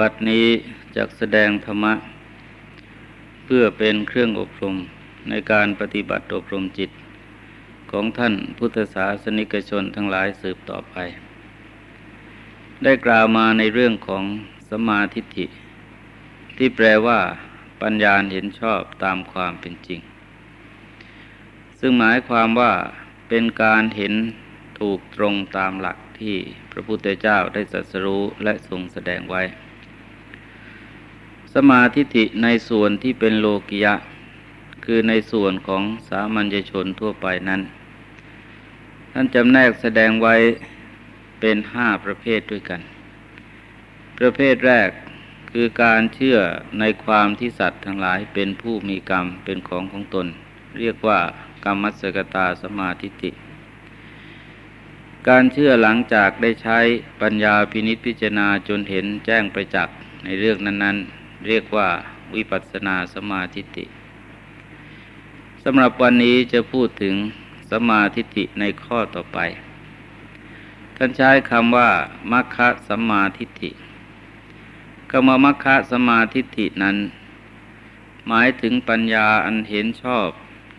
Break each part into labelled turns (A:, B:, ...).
A: บัดนี้จักแสดงธรรมะ เพื่อเป็นเครื่องอบรมในการปฏิบัติอบรมจิต ของท่านพุทธศาสนิกชนทั้งหลายสืบต่อไป ได้กล่าวมาในเรื่องของสมาธิิที่แปลว่าปัญญาเห็นชอบตามความเป็นจริง ซึ่งหมายความว่าเป็นการเห็นถูกตรงตามหลักที่พระพุทธเจ้าได้ตรัสรู้และทรงแสดงไว้ สมาธิิในส่วนที่เป็นโลกิยะ คือในส่วนของสามัญชนทั่วไปนั้น ท่านจำแนกแสดงไว้เป็นห้าประเภทด้วยกัน ประเภทแรกคือการเชื่อในความที่สัตว์ทั้งหลายเป็นผู้มีกรรมเป็นของของตน เรียกว่ากรรมสกตาสมาธิิการเชื่อหลังจากได้ใช้ปัญญาพินิจพิจารณาจนเห็นแจ้งประจักษ์ในเรื่องนั้น ๆ เรียกว่าวิปัสสนาสมาธิิสำหรับวันนี้จะพูดถึงสมาธิิในข้อต่อไป ท่านใช้คำว่ามัคคะสมาธิิกรรมมัคคะสมาธิินั้น หมายถึงปัญญาอันเห็นชอบ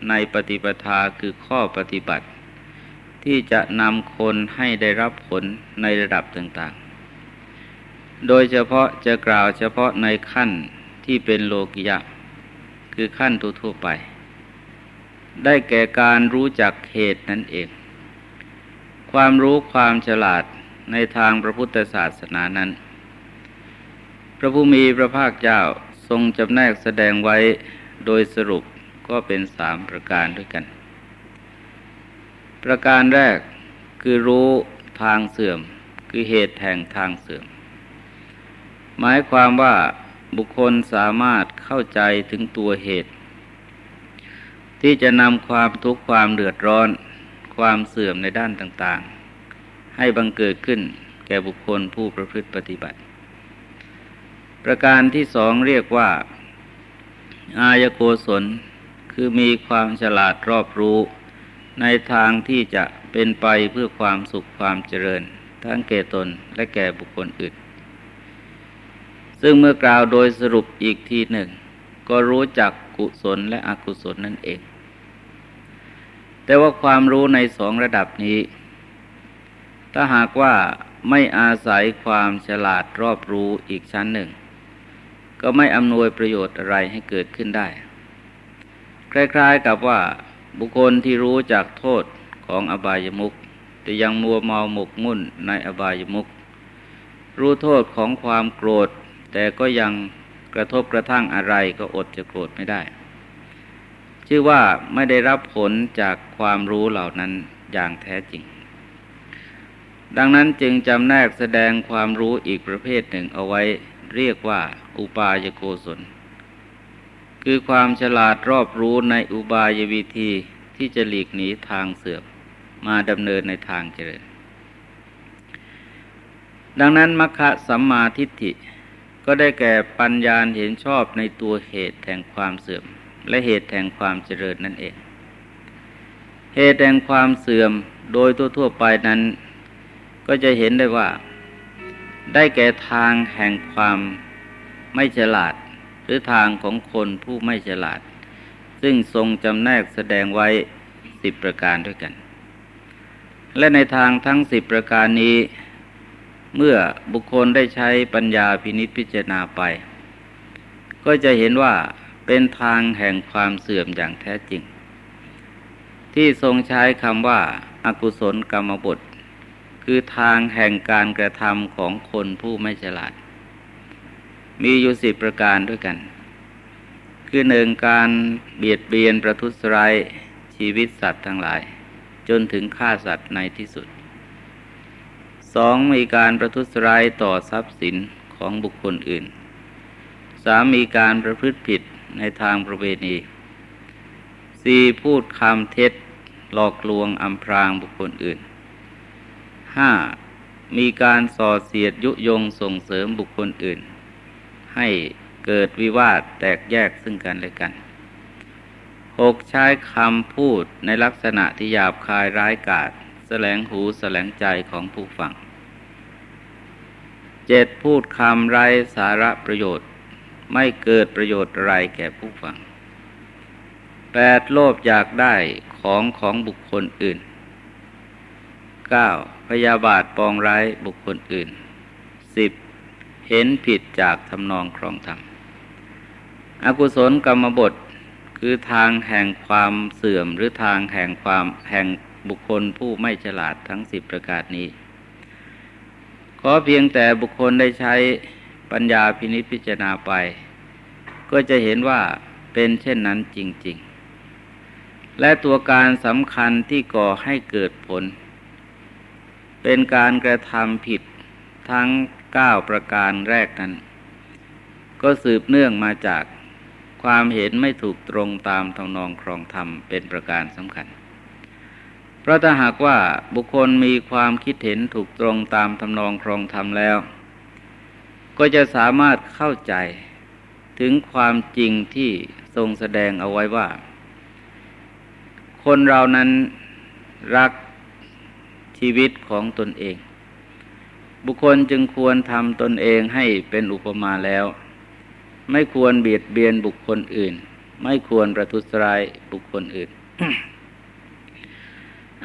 A: ในปฏิปทาคือข้อปฏิบัติ ที่จะนำคนให้ได้รับผลในระดับต่าง โดยเฉพาะจะกล่าวเฉพาะในขั้นที่เป็นโลกิยะ คือขั้นทั่วไป ได้แก่การรู้จักเหตุนั่นเอง ความรู้ความฉลาดในทางพระพุทธศาสนานั้น พระผู้มีพระภาคเจ้าทรงจำแนกแสดงไว้โดยสรุปก็เป็นสามประการด้วยกัน ประการแรกคือรู้ทางเสื่อม คือเหตุแห่งทางเสื่อม หมายความว่าบุคคลสามารถเข้าใจถึงตัวเหตุ ที่จะนำความทุกข์ความเดือดร้อน ความเสื่อมในด้านต่างๆ ให้บังเกิดขึ้นแก่บุคคลผู้ประพฤติปฏิบัติ ประการที่สองเรียกว่า อายโกศลคือมีความฉลาดรอบรู้ ในทางที่จะเป็นไปเพื่อความสุขความเจริญ ทั้งแก่ตนและแก่บุคคลอื่น ซึ่งเมื่อกล่าวโดยสรุปอีกทีหนึ่ง ก็รู้จักกุศลและอกุศลนั่นเอง แต่ว่าความรู้ในสองระดับนี้ ถ้าหากว่าไม่อาศัยความฉลาดรอบรู้อีกชั้นหนึ่ง ก็ไม่อำนวยประโยชน์อะไรให้เกิดขึ้นได้ คล้ายๆกับว่าบุคคลที่รู้จากโทษของอบายมุขแต่ยังมัวเมาหมกมุ่นในอบายมุขรู้โทษของความโกรธ แต่ก็ยังกระทบกระทั่งอะไรก็อดจะโกรธไม่ได้ ชื่อว่าไม่ได้รับผลจากความรู้เหล่านั้นอย่างแท้จริง ดังนั้นจึงจำแนกแสดงความรู้อีกประเภทหนึ่งเอาไว้เรียกว่าอุปายโกศล คือความฉลาดรอบรู้ในอุบายวิธีที่จะหลีกหนีทางเสื่อมมาดำเนินในทางเจริญ ดังนั้นมัคคะสัมมาทิฏฐิ ก็ได้แก่ปัญญาเห็นชอบในตัวเหตุแห่งความเสื่อม และเหตุแห่งความเจริญนั่นเอง เหตุแห่งความเสื่อมโดยทั่วๆไปนั้น ก็จะเห็นได้ว่า ได้แก่ทางแห่งความไม่ฉลาด หรือทางของคนผู้ไม่ฉลาด ซึ่งทรงจำแนกแสดงไว้สิบประการด้วยกัน และในทางทั้งสิบประการนี้ เมื่อบุคคลได้ใช้ปัญญาพินิจพิจารณาไป ก็จะเห็นว่าเป็นทางแห่งความเสื่อมอย่างแท้จริง ที่ทรงใช้คำว่าอากุศลกรรมบท คือทางแห่งการกระทำของคนผู้ไม่ฉลาด มีอยู่สิบประการด้วยกัน คือหนึ่งการเบียดเบียนประทุษร้ายชีวิตสัตว์ทั้งหลาย จนถึงฆ่าสัตว์ในที่สุด สองมีการประทุษร้ายต่อทรัพย์สินของบุคคลอื่นสามมีการประพฤติผิดในทางประเวณีสี่พูดคำเท็จหลอกลวงอำพรางบุคคลอื่นห้ามีการส่อเสียดยุยงส่งเสริมบุคคลอื่น ให้เกิดวิวาทแตกแยกซึ่งกันและกันหกใช้คำพูดในลักษณะที่หยาบคายร้ายกาจแสลงหูแสลงใจของผู้ฟัง เจ็ดพูดคำไรสาระประโยชน์ ไม่เกิดประโยชน์อะไรแก่ผู้ฟังแปดโลภอยากได้ของของบุคคลอื่นเก้าพยาบาทปองร้ายบุคคลอื่นสิบเห็นผิดจากทำนองครองธรรมอกุศลกรรมบทคือทางแห่งความเสื่อมหรือทางแห่งความแห่งบุคคลผู้ไม่ฉลาดทั้งสิบประการนี้ ขอเพียงแต่บุคคลได้ใช้ปัญญาพินิจพิจารณาไป ก็จะเห็นว่าเป็นเช่นนั้นจริง ๆ และตัวการสำคัญที่ก่อให้เกิดผล เป็นการกระทำผิดทั้งเก้าประการแรกนั้น ก็สืบเนื่องมาจากความเห็นไม่ถูกตรงตามทานองครองธรรมเป็นประการสำคัญ เพราะถ้าหากว่าบุคคลมีความคิดเห็นถูกตรงตามทานองครองธรรมแล้ว ก็จะสามารถเข้าใจถึงความจริงที่ทรงแสดงเอาไว้ว่า คนเรานั้นรักชีวิตของตนเอง บุคคลจึงควรทำตนเองให้เป็นอุปมาแล้ว ไม่ควรเบียดเบียนบุคคลอื่น ไม่ควรประทุษร้ายบุคคลอื่น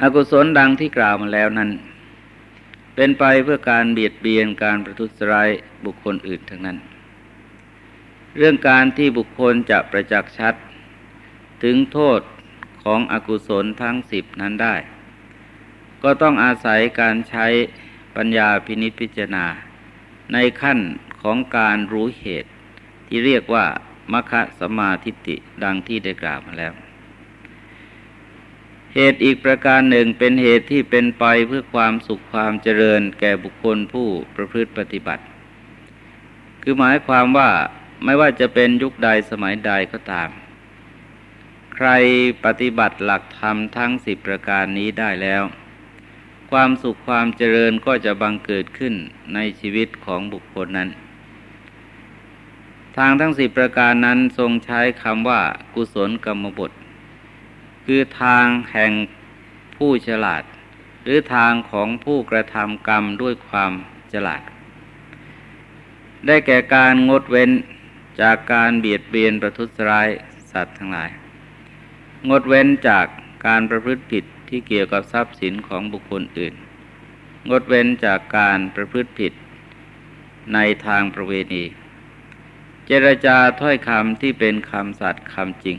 A: อกุศลดังที่กล่าวมาแล้วนั้น เป็นไปเพื่อการเบียดเบียนการประทุษร้ายบุคคลอื่นทั้งนั้น เรื่องการที่บุคคลจะประจักษ์ชัด ถึงโทษของอกุศลทั้งสิบนั้นได้ ก็ต้องอาศัยการใช้ปัญญาพินิจพิจารณา ในขั้นของการรู้เหตุที่เรียกว่ามัคคะสมาธิติดังที่ได้กล่าวมาแล้ว ตุอีกประการหนึ่งเป็นเหตุที่เป็นไปเพื่อความสุขความเจริญแก่บุคคลผู้ประพฤติปฏิบัติ คือหมายความว่าไม่ว่าจะเป็นยุคใดสมัยใดก็ตาม ใครปฏิบัติหลักธรรมทั้งสิบประการนี้ได้แล้ว ความสุขความเจริญก็จะบังเกิดขึ้นในชีวิตของบุคคลนั้น ทางทั้งสิบประการนั้นทรงใช้คำว่ากุศลกรรมบท คือทางแห่งผู้ฉลาด หรือทางของผู้กระทำกรรมด้วยความฉลาด ได้แก่การงดเว้นจากการเบียดเบียนประทุษร้ายสัตว์ทั้งหลาย งดเว้นจากการประพฤติผิดที่เกี่ยวกับทรัพย์สินของบุคคลอื่น งดเว้นจากการประพฤติผิดในทางประเวณี เจรจาถ้อยคำที่เป็นคำสัตย์คำจริง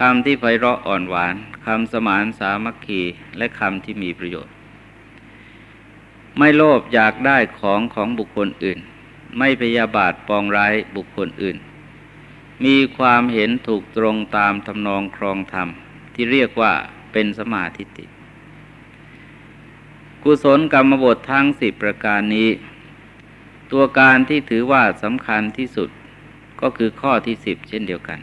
A: คำที่ไพเราะอ่อนหวานคำสมานสามัคคีและคำที่มีประโยชน์ ไม่โลภอยากได้ของของบุคคลอื่น ไม่พยาบาทปองร้ายบุคคลอื่น มีความเห็นถูกตรงตามทำนองครองธรรม ที่เรียกว่าเป็นสมาธิติ กุศลกรรมบททั้งสิบประการนี้ ตัวการที่ถือว่าสำคัญที่สุดก็คือข้อที่สิบเช่นเดียวกัน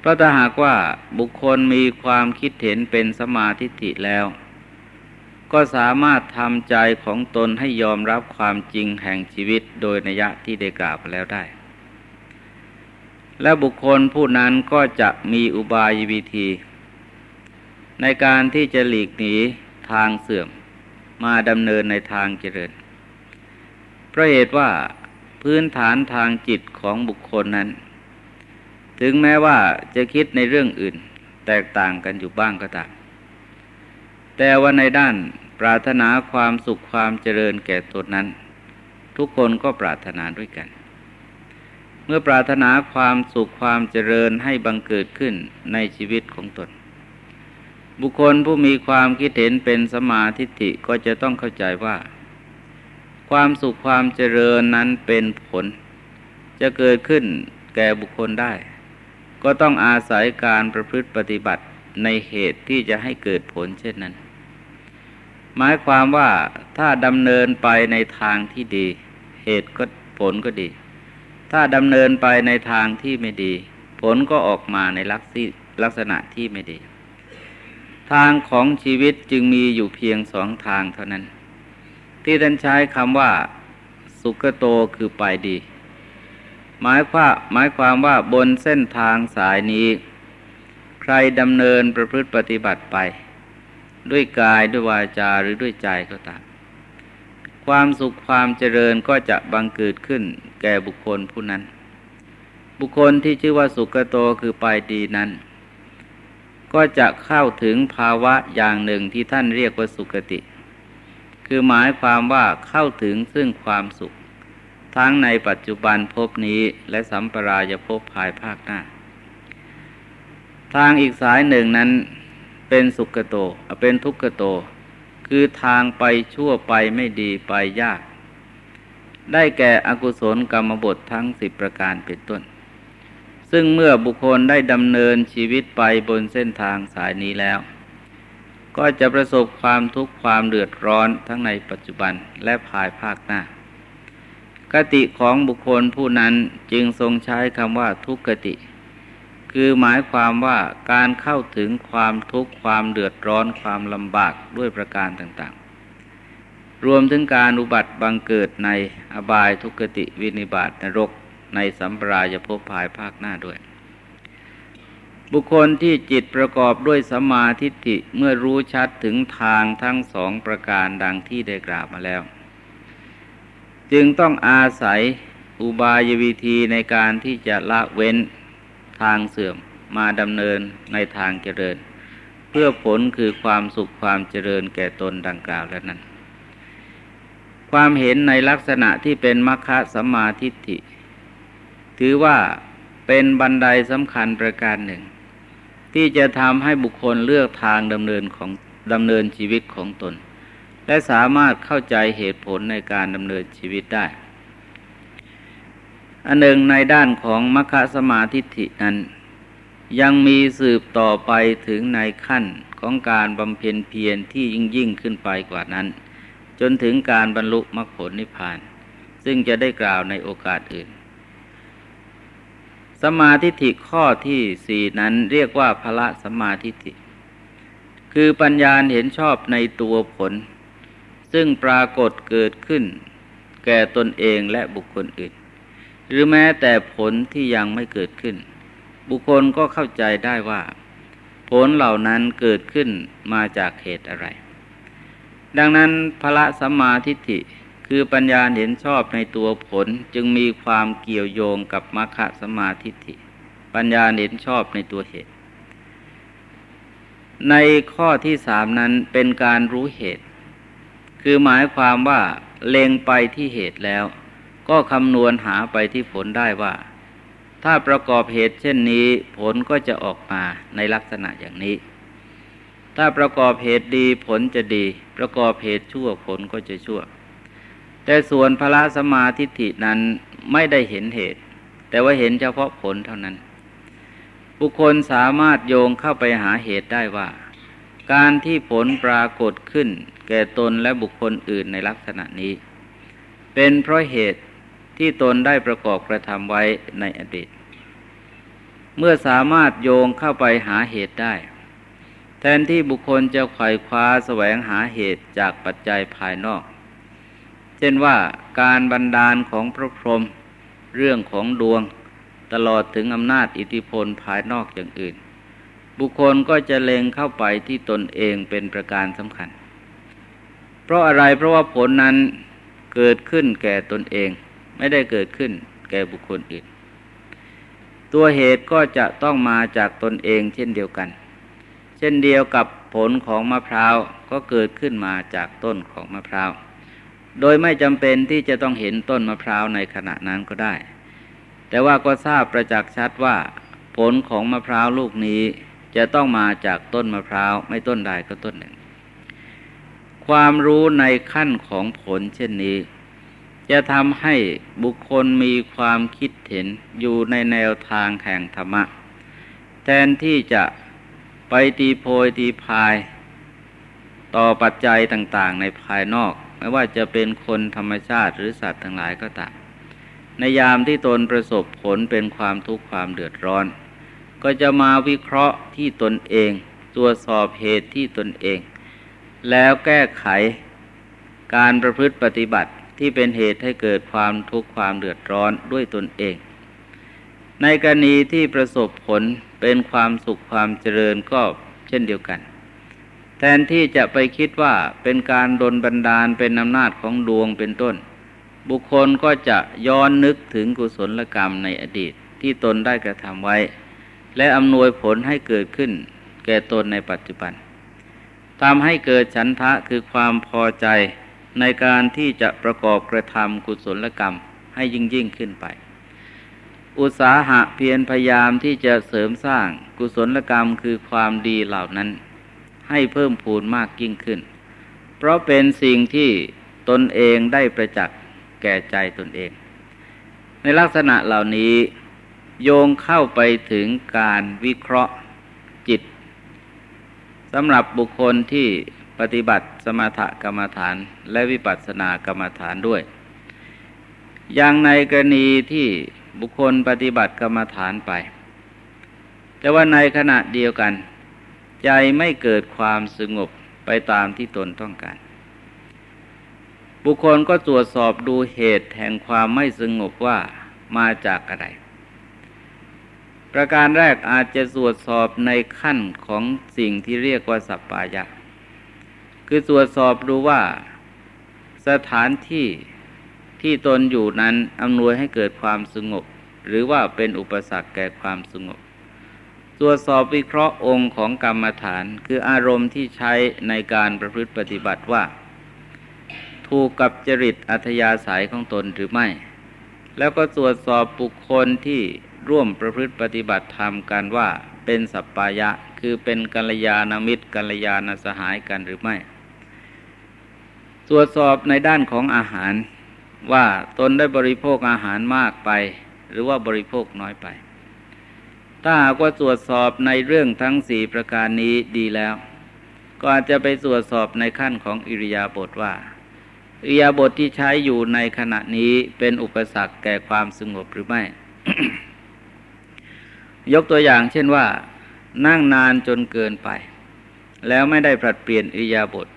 A: เพราะถ้าหากว่าบุคคลมีความคิดเห็นเป็นสมาธิิแล้ว ก็สามารถทำใจของตนให้ยอมรับความจริงแห่งชีวิตโดยนัยะที่ได้กล่าวไปแล้วได้ และบุคคลผู้นั้นก็จะมีอุบายวิธี ในการที่จะหลีกหนีทางเสื่อมมาดำเนินในทางเจริญพราะเหตุว่าพื้นฐานทางจิตของบุคคลนั้น ถึงแม้ว่าจะคิดในเรื่องอื่น แตกต่างกันอยู่บ้างก็ตาม แต่ว่าในด้านปรารถนาความสุขความเจริญแก่ตนนั้น ทุกคนก็ปรารถนาด้วยกัน เมื่อปรารถนาความสุขความเจริญให้บังเกิดขึ้นในชีวิตของตน บุคคลผู้มีความคิดเห็นเป็นสมาธิิก็จะต้องเข้าใจว่า ความสุขความเจริญนั้นเป็นผล จะเกิดขึ้นแก่บุคคลได้ ก็ต้องอาศัยการประพฤติปฏิบัติในเหตุที่จะให้เกิดผลเช่นนั้น หมายความว่าถ้าดำเนินไปในทางที่ดี เหตุก็ผลก็ดี ถ้าดำเนินไปในทางที่ไม่ดี ผลก็ออกมาในลักษณะที่ไม่ดี ทางของชีวิตจึงมีอยู่เพียงสองทางเท่านั้น ที่ท่านใช้คำว่า สุขโตคือไปดี หมายคว่าหมายความว่าบนเส้นทางสายนี้ ใครดำเนินประพฤติปฏิบัติไป ด้วยกายด้วยวาจาหรือด้วยใจก็ตามคความสุขความเจริญก็จะบังเกิดขึ้นแก่บุคคลผู้นั้น บุคคลที่ชื่อว่าสุขโตคือไปดีนั้น ก็จะเข้าถึงภาวะอย่างหนึ่งที่ท่านเรียกว่าสุขติ คือหมายความว่าเข้าถึงซึ่งความสุข ทั้งในปัจจุบันภพนี้และสัมปรายภพภายภาคหน้า ทางอีกสายหนึ่งนั้นเป็นสุขโต เป็นทุกขโต คือทางไปชั่วไปไม่ดีไปยาก ได้แก่อกุศลกรรมบททั้งสิบประการเป็นต้น ซึ่งเมื่อบุคคลได้ดำเนินชีวิตไปบนเส้นทางสายนี้แล้ว ก็จะประสบความทุกข์ความเดือดร้อนทั้งในปัจจุบันและภายภาคหน้า กติของบุคคลผู้นั้นจึงทรงใช้คำว่าทุกขติ คือหมายความว่าการเข้าถึงความทุกข์ความเดือดร้อนความลำบากด้วยประการต่างๆ รวมถึงการอุบัติบังเกิดในอบายทุกขติวินิบาตนรกในสัมปรายภพภายภาคหน้าด้วยบุคคลที่จิตประกอบด้วยสมาธิิเมื่อรู้ชัดถึงทางทั้งสองประการดังที่ได้กล่าวมาแล้ว จึงต้องอาศัยอุบายวิธีในการที่จะละเว้นทางเสื่อมมาดำเนินในทางเจริญ เพื่อผลคือความสุขความเจริญแก่ตนดังกล่าวแล้วนั้น ความเห็นในลักษณะที่เป็นมัคคะสัมมาทิฏฐิ ถือว่าเป็นบันไดสำคัญประการหนึ่ง ที่จะทำให้บุคคลเลือกทางดำเนินของดำเนินชีวิตของตน และสามารถเข้าใจเหตุผลในการดำเนินชีวิตได้ อันหนึ่งในด้านของมัคคสมาธิินั้น ยังมีสืบต่อไปถึงในขั้นของการบำเพ็ญเพียรที่ยิ่งยิ่งขึ้นไปกว่านั้น จนถึงการบรรลุมรรคผลนิพพาน ซึ่งจะได้กล่าวในโอกาสอื่น สมาธิิข้อที่สี่นั้นเรียกว่าพละสมาธิิคือปัญญาเห็นชอบในตัวผล ซึ่งปรากฏเกิดขึ้น แก่ตนเองและบุคคลอื่น หรือแม้แต่ผลที่ยังไม่เกิดขึ้น บุคคลก็เข้าใจได้ว่า ผลเหล่านั้นเกิดขึ้นมาจากเหตุอะไร ดังนั้นพระสัมมาทิฏฐิคือปัญญาเห็นชอบในตัวผลจึงมีความเกี่ยวโยงกับมรรคสมาทิฏฐิปัญญาเห็นชอบในตัวเหตุ ในข้อที่สามนั้นเป็นการรู้เหตุ คือหมายความว่าเล็งไปที่เหตุแล้ว ก็คำนวณหาไปที่ผลได้ว่า ถ้าประกอบเหตุเช่นนี้ผลก็จะออกมาในลักษณะอย่างนี้ ถ้าประกอบเหตุดีผลจะดี ประกอบเหตุชั่วผลก็จะชั่ว แต่ส่วนพระสมาธิฐินั้นไม่ได้เห็นเหตุ แต่ว่าเห็นเฉพาะผลเท่านั้น บุคคลสามารถโยงเข้าไปหาเหตุได้ว่า การที่ผลปรากฏขึ้น แก่ตนและบุคคลอื่นในลักษณะนี้ เป็นเพราะเหตุที่ตนได้ประกอบกระทำไว้ในอดีต เมื่อสามารถโยงเข้าไปหาเหตุได้ แทนที่บุคคลจะไขว่คว้าแสวงหาเหตุจากปัจจัยภายนอก เช่นว่าการบันดาลของพระพรหมเรื่องของดวงตลอดถึงอำนาจอิทธิพลภายนอกอย่างอื่น บุคคลก็จะเล็งเข้าไปที่ตนเองเป็นประการสำคัญ เพราะอะไรเพราะว่าผลนั้นเกิดขึ้นแก่ตนเอง ไม่ได้เกิดขึ้นแก่บุคคลอื่น ตัวเหตุก็จะต้องมาจากตนเองเช่นเดียวกัน เช่นเดียวกับผลของมะพร้าวก็เกิดขึ้นมาจากต้นของมะพร้าว โดยไม่จำเป็นที่จะต้องเห็นต้นมะพร้าวในขณะนั้นก็ได้ แต่ว่าก็ทราบประจักษ์ชัดว่า ผลของมะพร้าวลูกนี้ จะต้องมาจากต้นมะพร้าวไม่ต้นใดก็ต้นหนึ่ง ความรู้ในขั้นของผลเช่นนี้ จะทำให้บุคคลมีความคิดเห็นอยู่ในแนวทางแห่งธรรมะ แทนที่จะไปตีโพยตีพาย ต่อปัจจัยต่างๆ ในภายนอก ไม่ว่าจะเป็นคนธรรมชาติหรือสัตว์ทั้งหลายก็ตามในยามที่ตนประสบผลเป็นความทุกข์ความเดือดร้อน ก็จะมาวิเคราะห์ที่ตนเอง ตรวจสอบเหตุที่ตนเอง แล้วแก้ไขการประพฤติปฏิบัติที่เป็นเหตุให้เกิดความทุกข์ความเดือดร้อนด้วยตนเอง ในกรณีที่ประสบผลเป็นความสุขความเจริญก็เช่นเดียวกัน แทนที่จะไปคิดว่าเป็นการดนบันดาลเป็นอำนาจของดวงเป็นต้น บุคคลก็จะย้อนนึกถึงกุศลกรรมในอดีตที่ตนได้กระทำไว้ และอำนวยผลให้เกิดขึ้น แก่ตนในปัจจุบันทำให้เกิดฉันทะคือความพอใจในการที่จะประกอบกระทำกุศลกรรมให้ยิ่งยิ่งขึ้นไป อุตสาหะเพียรพยายามที่จะเสริมสร้างกุศลกรรมคือความดีเหล่านั้น ให้เพิ่มพูนมากยิ่งขึ้น เพราะเป็นสิ่งที่ตนเองได้ประจักษ์แก่ใจตนเอง ในลักษณะเหล่านี้ โยงเข้าไปถึงการวิเคราะห์จิตสำหรับบุคคลที่ปฏิบัติสมถกรรมฐานและวิปัสสนากรรมฐานด้วย อย่างในกรณีที่บุคคลปฏิบัติกรรมฐานไป แต่ว่าในขณะเดียวกัน ใจไม่เกิดความสงบไปตามที่ตนต้องการ บุคคลก็ตรวจสอบดูเหตุแห่งความไม่สงบว่ามาจากอะไร ประการแรกอาจจะตรวจสอบในขั้นของสิ่งที่เรียกว่าสัปปายะ คือตรวจสอบดูว่าสถานที่ที่ตนอยู่นั้นอำนวยให้เกิดความสงบ หรือว่าเป็นอุปสรรคแก่ความสงบ ตรวจสอบวิเคราะห์องค์ของกรรมฐาน คืออารมณ์ที่ใช้ในการประพฤติปฏิบัติว่า ถูกกับจริตอัธยาศัยของตนหรือไม่ แล้วก็ตรวจสอบบุคคลที่ ร่วมประพฤติปฏิบัติธรรมกันว่าเป็นสัปปายะ คือเป็นกัลยาณมิตรกัลยาณสหายกันหรือไม่ ตรวจสอบในด้านของอาหารว่าตนได้บริโภคอาหารมากไป หรือว่าบริโภคน้อยไป ถ้าหากว่าตรวจสอบในเรื่องทั้งสี่ประการนี้ดีแล้ว ก็อาจจะไปตรวจสอบในขั้นของอิริยาบถว่าอิริยาบถทที่ใช้อยู่ในขณะนี้เป็นอุปสรรคแก่ความสงบหรือไม่ ยกตัวอย่างเช่นว่า นั่งนานจนเกินไป แล้วไม่ได้ผลัดเปลี่ยนอิยาบถ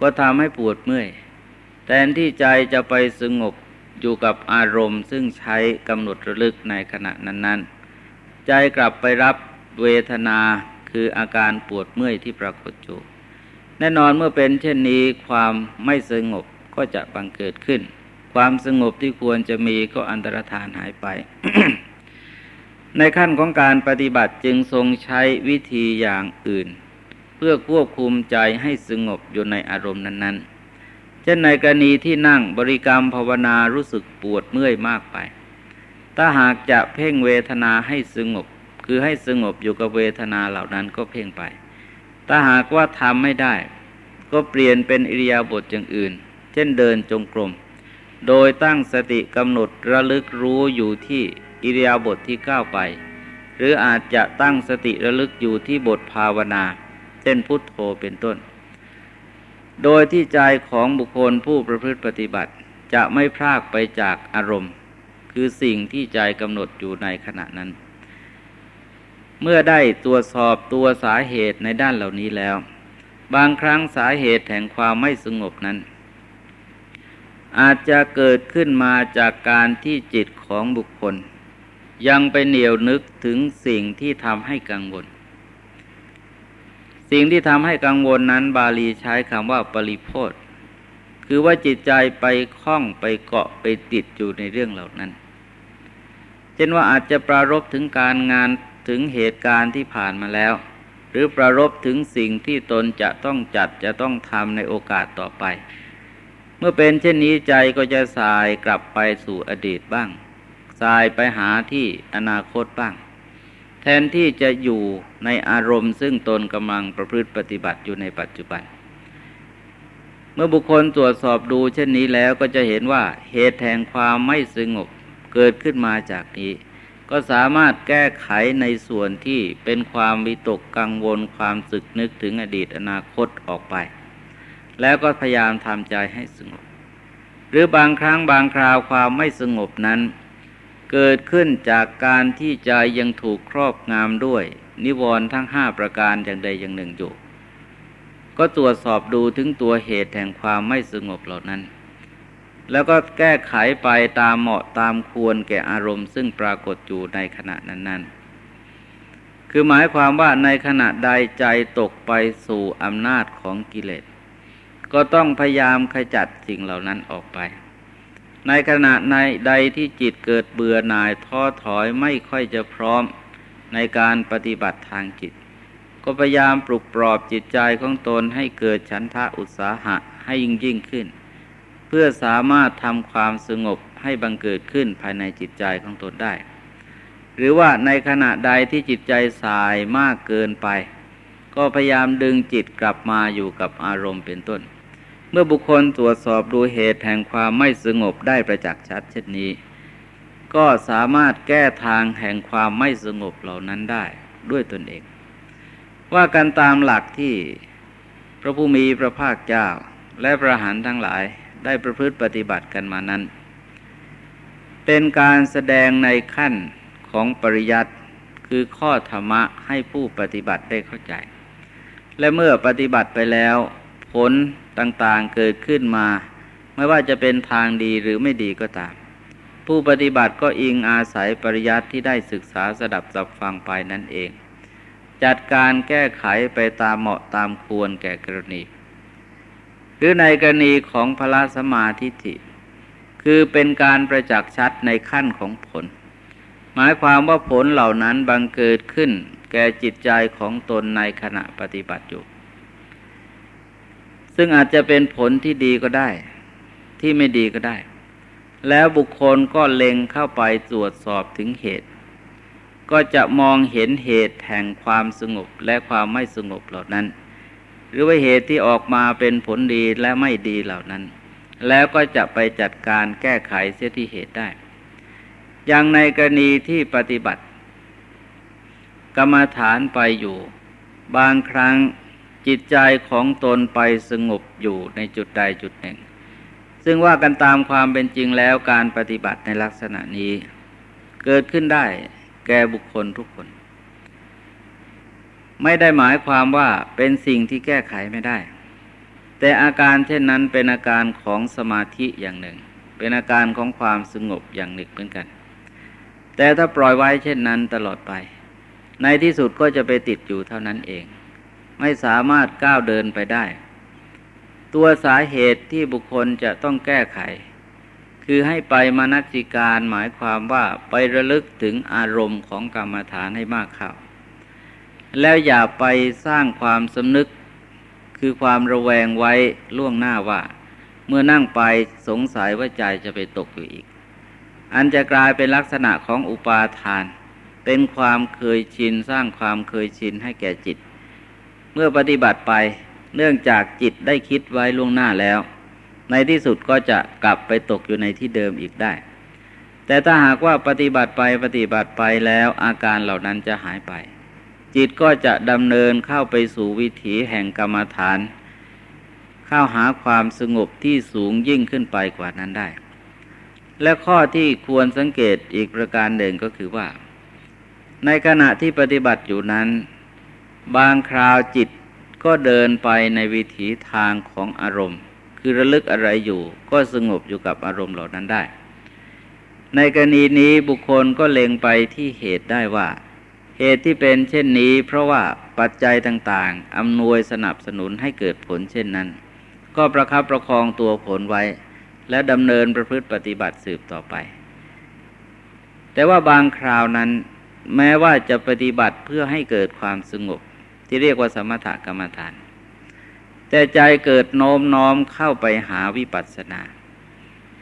A: ก็ทำให้ปวดเมื่อย แทนที่ใจจะไปสงบอยู่กับอารมณ์ ซึ่งใช้กำหนดระลึกในขณะนั้น ๆ ใจกลับไปรับเวทนาคืออาการปวดเมื่อยที่ปรากฏอยู่แน่นอนเมื่อเป็นเช่นนี้ความไม่สงบก็จะบังเกิดขึ้น ความสงบที่ควรจะมีก็อันตรธานหายไป ในขั้นของการปฏิบัติจึงทรงใช้วิธีอย่างอื่น เพื่อควบคุมใจให้สงบอยู่ในอารมณ์นั้น ๆ เช่นในกรณีที่นั่งบริกรรมภาวนารู้สึกปวดเมื่อยมากไป ถ้าหากจะเพ่งเวทนาให้สงบ คือให้สงบอยู่กับเวทนาเหล่านั้นก็เพ่งไป ถ้าหากว่าทำไม่ได้ ก็เปลี่ยนเป็นอิริยาบถอย่างอื่น เช่นเดินจงกรม โดยตั้งสติกำหนดระลึกรู้อยู่ที่ อิริยาบถทที่ก้าวไป หรืออาจจะตั้งสติระลึกอยู่ที่บทภาวนาเช่นพุทโธเป็นต้น โดยที่ใจของบุคคลผู้ประพฤติปฏิบัติจะไม่พลากไปจากอารมณ์ คือสิ่งที่ใจกำหนดอยู่ในขณะนั้น เมื่อได้ตรวจสอบตัวสาเหตุในด้านเหล่านี้แล้ว บางครั้งสาเหตุแห่งความไม่สงบนั้น อาจจะเกิดขึ้นมาจากการที่จิตของบุคคล ยังไปเหนียวนึกถึงสิ่งที่ทำให้กังวล สิ่งที่ทำให้กังวลนั้น บาลีใช้คำว่าปริโพธคือว่าจิตใจไปคล้องไปเกาะไปติดอยู่ในเรื่องเหล่านั้น เช่นว่าอาจจะปรารบถึงการงานถึงเหตุการณ์ที่ผ่านมาแล้ว หรือปรารบถึงสิ่งที่ตนจะต้องจัดจะต้องทำในโอกาสต่อไป เมื่อเป็นเช่นนี้ใจก็จะสายกลับไปสู่อดีตบ้าง สายไปหาที่อนาคตบ้าง แทนที่จะอยู่ในอารมณ์ซึ่งตนกำลังประพฤติปฏิบัติอยู่ในปัจจุบัน เมื่อบุคคลตรวจสอบดูเช่นนี้แล้วก็จะเห็นว่าเหตุแห่งความไม่สงบเกิดขึ้นมาจากนี้ ก็สามารถแก้ไขในส่วนที่เป็นความวิตกกังวลความสึกนึกถึงอดีตอนาคตออกไป แล้วก็พยายามทำใจให้สงบ หรือบางครั้งบางคราวความไม่สงบนั้น เกิดขึ้นจากการที่ใจยังถูกครอบงำด้วย นิวรณ์ทั้งห้าประการอย่างใดอย่างหนึ่งอยู่ ก็ตรวจสอบดูถึงตัวเหตุแห่งความไม่สงบเหล่านั้น แล้วก็แก้ไขไปตามเหมาะตามควรแก่อารมณ์ ซึ่งปรากฏอยู่ในขณะนั้น ๆ คือหมายความว่าในขณะใดใจตกไปสู่อำนาจของกิเลสก็ต้องพยายามขจัดสิ่งเหล่านั้นออกไป ในขณะในใดที่จิตเกิดเบื่อหน่ายท้อถอยไม่ค่อยจะพร้อมในการปฏิบัติทางจิต ก็พยายามปลุกปลอบจิตใจของตนให้เกิดฉันทะอุตสาหะให้ยิ่งยิ่งขึ้น เพื่อสามารถทำความสงบให้บังเกิดขึ้นภายในจิตใจของตนได้ หรือว่าในขณะใดที่จิตใจสายมากเกินไป ก็พยายามดึงจิตกลับมาอยู่กับอารมณ์เป็นต้น มื่อบุคคลตรวจสอบดูเหตุแห่งความไม่สงบได้ประจักษ์ชัด เช่นนี้ ก็สามารถแก้ทางแห่งความไม่สงบเหล่านั้นได้ด้วยตนเอง ว่ากันตามหลักที่พระผู้มีพระภาคเจ้า และพระหันทั้งหลายได้ประพฤติปฏิบัติกันมานั้น เป็นการแสดงในขั้นของปริยัติคือข้อธรรมะให้ผู้ปฏิบัติได้เข้าใจ และเมื่อปฏิบัติไปแล้ว ผลต่างๆเกิดขึ้นมา ไม่ว่าจะเป็นทางดีหรือไม่ดีก็ตาม ผู้ปฏิบัติก็อิงอาศัยปริยัติที่ได้ศึกษาสดับสับฟังไปนั่นเอง จัดการแก้ไขไปตามเหมาะตามควรแก่กรณี หรือในกรณีของพระสมาธิิคือเป็นการประจักษ์ชัดในขั้นของผล หมายความว่าผลเหล่านั้นบังเกิดขึ้นแก่จิตใจของตนในขณะปฏิบัติอยู่ ซึ่งอาจจะเป็นผลที่ดีก็ได้ ที่ไม่ดีก็ได้ แล้วบุคคลก็เล็งเข้าไปตรวจสอบถึงเหตุ ก็จะมองเห็นเหตุแห่งความสงบและความไม่สงบเหล่านั้น หรือว่าเหตุที่ออกมาเป็นผลดีและไม่ดีเหล่านั้น แล้วก็จะไปจัดการแก้ไขเสียที่เหตุได้ อย่างในกรณีที่ปฏิบัติ กรรมฐานไปอยู่ บางครั้ง จิตใจของตนไปสงบอยู่ในจุดใดจุดหนึ่ง ซึ่งว่ากันตามความเป็นจริงแล้วการปฏิบัติในลักษณะนี้ เกิดขึ้นได้แก่บุคคลทุกคน ไม่ได้หมายความว่าเป็นสิ่งที่แก้ไขไม่ได้ แต่อาการเช่นนั้นเป็นอาการของสมาธิอย่างหนึ่ง เป็นอาการของความสงบอย่างหนึ่งเหมือนกัน แต่ถ้าปล่อยไว้เช่นนั้นตลอดไป ในที่สุดก็จะไปติดอยู่เท่านั้นเอง ไม่สามารถก้าวเดินไปได้ ตัวสาเหตุที่บุคคลจะต้องแก้ไข คือให้ไปมนัสิการหมายความว่าไประลึกถึงอารมณ์ของกรรมฐานให้มากเข้าแล้วอย่าไปสร้างความสำนึก คือความระแวงไว้ล่วงหน้าว่า เมื่อนั่งไปสงสัยว่าใจจะไปตกอยู่อีก อันจะกลายเป็นลักษณะของอุปาทาน เป็นความเคยชินสร้างความเคยชินให้แก่จิต เมื่อปฏิบัติไปเนื่องจากจิตได้คิดไว้ล่วงหน้าแล้ว ในที่สุดก็จะกลับไปตกอยู่ในที่เดิมอีกได้ แต่ถ้าหากว่าปฏิบัติไปปฏิบัติไปแล้วอาการเหล่านั้นจะหายไป จิตก็จะดำเนินเข้าไปสู่วิถีแห่งกรรมฐาน เข้าหาความสงบที่สูงยิ่งขึ้นไปกว่านั้นได้ และข้อที่ควรสังเกตอีกประการหนึ่งก็คือว่า ในขณะที่ปฏิบัติอยู่นั้น บางคราวจิตก็เดินไปในวิถีทางของอารมณ์ คือระลึกอะไรอยู่ ก็สงบอยู่กับอารมณ์เหล่านั้นได้ ในกรณีนี้บุคคลก็เล็งไปที่เหตุได้ว่า เหตุที่เป็นเช่นนี้ เพราะว่าปัจจัยต่างๆอำนวยสนับสนุนให้เกิดผลเช่นนั้น ก็ประคับประคองตัวผลไว้ และดำเนินประพฤติปฏิบัติสืบต่อไป แต่ว่าบางคราวนั้น แม้ว่าจะปฏิบัติเพื่อให้เกิดความสงบ ที่เรียกว่าสมถกรรมฐาน แต่ใจเกิดโน้มน้อมเข้าไปหาวิปัสสนา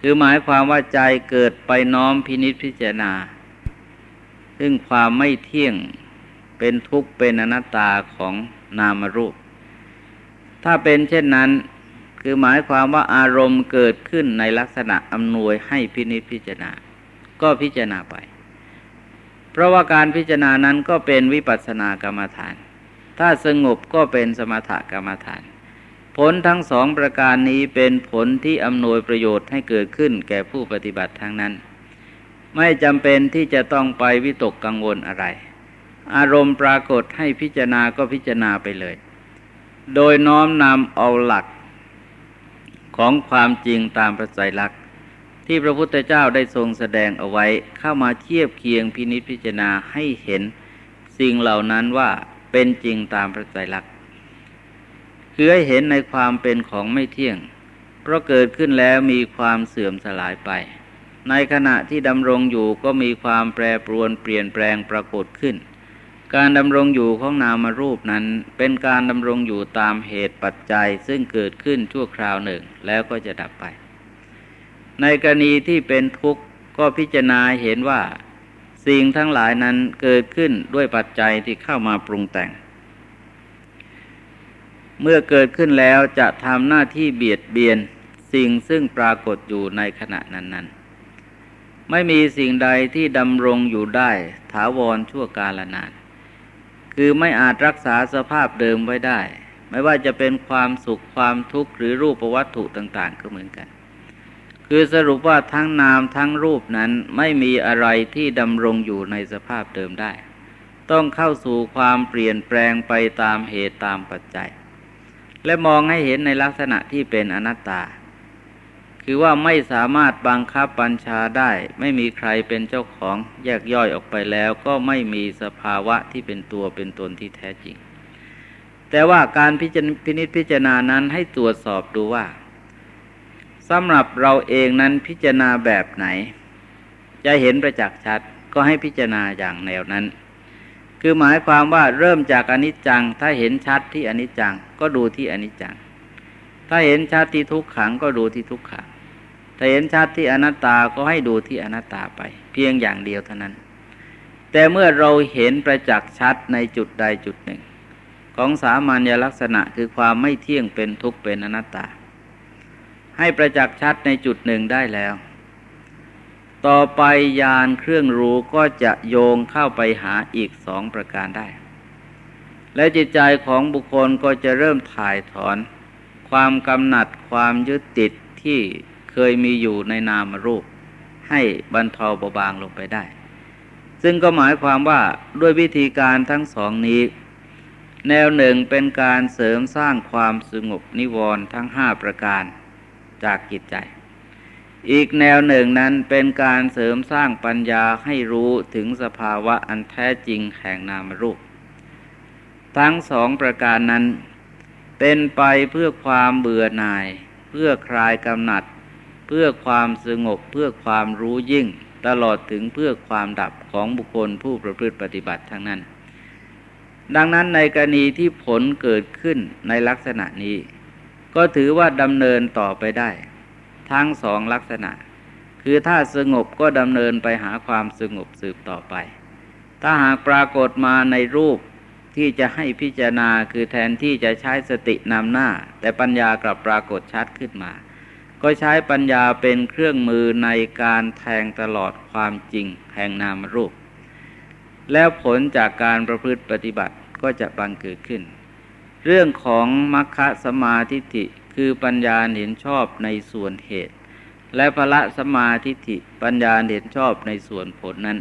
A: คือหมายความว่าใจเกิดไปน้อมพินิษพิจารณา ซึ่งความไม่เที่ยงเป็นทุกข์เป็นอนัตตาของนามรูป ถ้าเป็นเช่นนั้นคือหมายความว่าอารมณ์เกิดขึ้นในลักษณะอำนวยให้พินิจพิจารณา ก็พิจารณาไป เพราะว่าการพิจารณานั้นก็เป็นวิปัสสนากรรมฐาน ถ้าสงบก็เป็นสมถกรรมฐาน ผลทั้งสองประการนี้เป็นผลที่อำนวยประโยชน์ให้เกิดขึ้นแก่ผู้ปฏิบัติทั้งนั้น ไม่จำเป็นที่จะต้องไปวิตกกังวลอะไร อารมณ์ปรากฏให้พิจารณาก็พิจารณาไปเลย โดยน้อมนำเอาหลักของความจริงตามพระไตรลักษณ์ที่พระพุทธเจ้าได้ทรงแสดงเอาไว้เข้ามาเทียบเคียงพินิจพิจารณาให้เห็นสิ่งเหล่านั้นว่า เป็นจริงตามพระไตรลักษณ์คือให้เห็นในความเป็นของไม่เที่ยง เพราะเกิดขึ้นแล้วมีความเสื่อมสลายไป ในขณะที่ดำรงอยู่ก็มีความแปรปรวนเปลี่ยนแปลงปรากฏขึ้น การดำรงอยู่ของนามรูปนั้น เป็นการดำรงอยู่ตามเหตุปัจจัยซึ่งเกิดขึ้นชั่วคราวหนึ่งแล้วก็จะดับไป ในกรณีที่เป็นทุกข์ก็พิจารณาเห็นว่า สิ่งทั้งหลายนั้นเกิดขึ้นด้วยปัจจัยที่เข้ามาปรุงแต่ง เมื่อเกิดขึ้นแล้วจะทำหน้าที่เบียดเบียนสิ่งซึ่งปรากฏอยู่ในขณะนั้น ๆ ไม่มีสิ่งใดที่ดำรงอยู่ได้ถาวรชั่วกาลนาน คือไม่อาจรักษาสภาพเดิมไว้ได้ ไม่ว่าจะเป็นความสุขความทุกข์หรือรูปวัตถุต่าง ๆ ก็เหมือนกัน คือสรุปว่าทั้งนามทั้งรูปนั้นไม่มีอะไรที่ดำรงอยู่ในสภาพเดิมได้ ต้องเข้าสู่ความเปลี่ยนแปลงไปตามเหตุตามปัจจัย และมองให้เห็นในลักษณะที่เป็นอนัตตา คือว่าไม่สามารถบังคับบัญชาได้ ไม่มีใครเป็นเจ้าของแยกย่อยออกไปแล้ว ก็ไม่มีสภาวะที่เป็นตัวเป็นตนที่แท้จริง แต่ว่าการพิจพินิจพิจารณานั้นให้ตรวจสอบดูว่า สำหรับเราเองนั้นพิจารณาแบบไหน จะเห็นประจักษ์ชัดก็ให้พิจารณาอย่างแนวนั้น คือหมายความว่าเริ่มจากอนิจจัง ถ้าเห็นชัดที่อนิจจังก็ดูที่อนิจจัง ถ้าเห็นชัดที่ทุกขังก็ดูที่ทุกขัง ถ้าเห็นชัดที่อนัตตาก็ให้ดูที่อนัตตาไป เพียงอย่างเดียวเท่านั้น แต่เมื่อเราเห็นประจักษ์ชัดในจุดใดจุดหนึ่ง ของสามัญลักษณะคือความไม่เที่ยงเป็นทุกข์เป็นอนัตตา ให้ประจักษ์ชัดในจุดหนึ่งได้แล้ว ต่อไปยานเครื่องรู้ก็จะโยงเข้าไปหาอีกสองประการได้ และจิตใจของบุคคลก็จะเริ่มถ่ายถอน ความกำหนัดความยึดติดที่เคยมีอยู่ในนามรูป ให้บรรเทาเบาบางลงไปได้ ซึ่งก็หมายความว่าด้วยวิธีการทั้งสองนี้แนวหนึ่งเป็นการเสริมสร้างความสงบนิวรณ์ทั้งห้าประการ จากจิตใจ อีกแนวหนึ่งนั้นเป็นการเสริมสร้างปัญญาให้รู้ถึงสภาวะอันแท้จริงแห่งนามรูป ทั้งสองประการนั้น เป็นไปเพื่อความเบื่อหน่าย เพื่อคลายกำหนัด เพื่อความสงบเพื่อความรู้ยิ่ง ตลอดถึงเพื่อความดับของบุคคลผู้ประพฤติปฏิบัติทั้งนั้นดังนั้นในกรณีที่ผลเกิดขึ้นในลักษณะนี้ ก็ถือว่าดำเนินต่อไปได้ ทั้งสองลักษณะ คือถ้าสงบก็ดำเนินไปหาความสงบสืบต่อไป ถ้าหากปรากฏมาในรูปที่จะให้พิจารณาคือแทนที่จะใช้สตินำหน้า แต่ปัญญากลับปรากฏชัดขึ้นมา ก็ใช้ปัญญาเป็นเครื่องมือในการแทงตลอดความจริงแห่งนามรูป แล้วผลจากการประพฤติปฏิบัติก็จะบังเกิดขึ้น เรื่องของมัคคะสมาธิิคือปัญญาเห็นชอบในส่วนเหตุ และพละสมาธิิปัญญาเห็นชอบในส่วนผลนั้น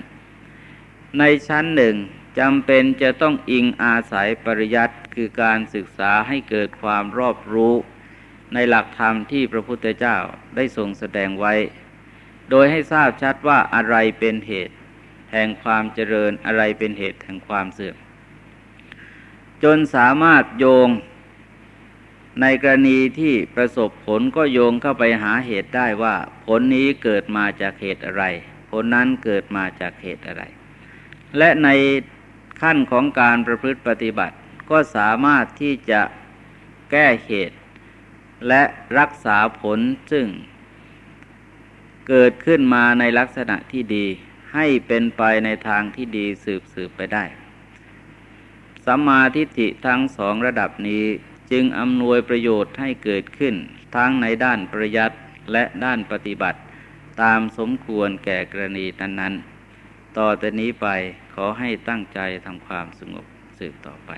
A: ในชั้นหนึ่งจำเป็นจะต้องอิงอาศัยปริยัติคือการศึกษาให้เกิดความรอบรู้ในหลักธรรมที่พระพุทธเจ้าได้ทรงแสดงไว้ โดยให้ทราบชัดว่าอะไรเป็นเหตุ แห่งความเจริญอะไรเป็นเหตุแห่งความเสื่อม จนสามารถโยง ในกรณีที่ประสบผลก็โยงเข้าไปหาเหตุได้ว่า ผลนี้เกิดมาจากเหตุอะไร ผลนั้นเกิดมาจากเหตุอะไร และในขั้นของการประพฤติปฏิบัติก็สามารถที่จะแก้เหตุ และรักษาผลซึ่ง เกิดขึ้นมาในลักษณะที่ดี ให้เป็นไปในทางที่ดีสืบสืบไปได้ สัมมาทิฏฐิทั้งสองระดับนี้จึงอำนวยประโยชน์ให้เกิดขึ้น ทั้งในด้านประยัดและด้านปฏิบัติ ตามสมควรแก่กรณีนั้นๆ ต่อแต่นี้ไปขอให้ตั้งใจทำความสงบสืบต่อไป